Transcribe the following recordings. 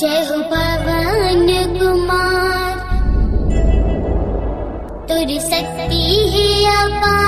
जय हो पवन कुमार। तुर शक्ति है अपार।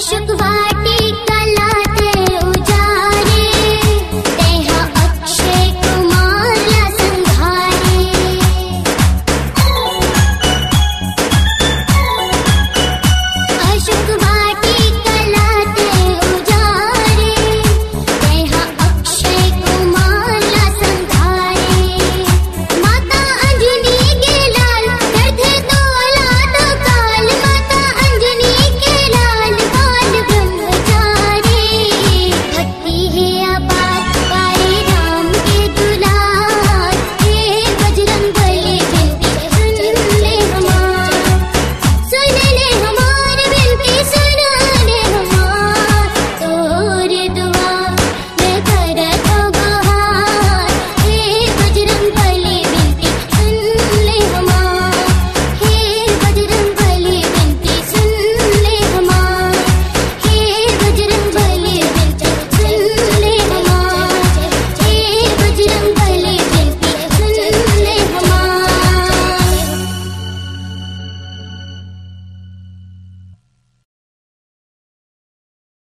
chuto vai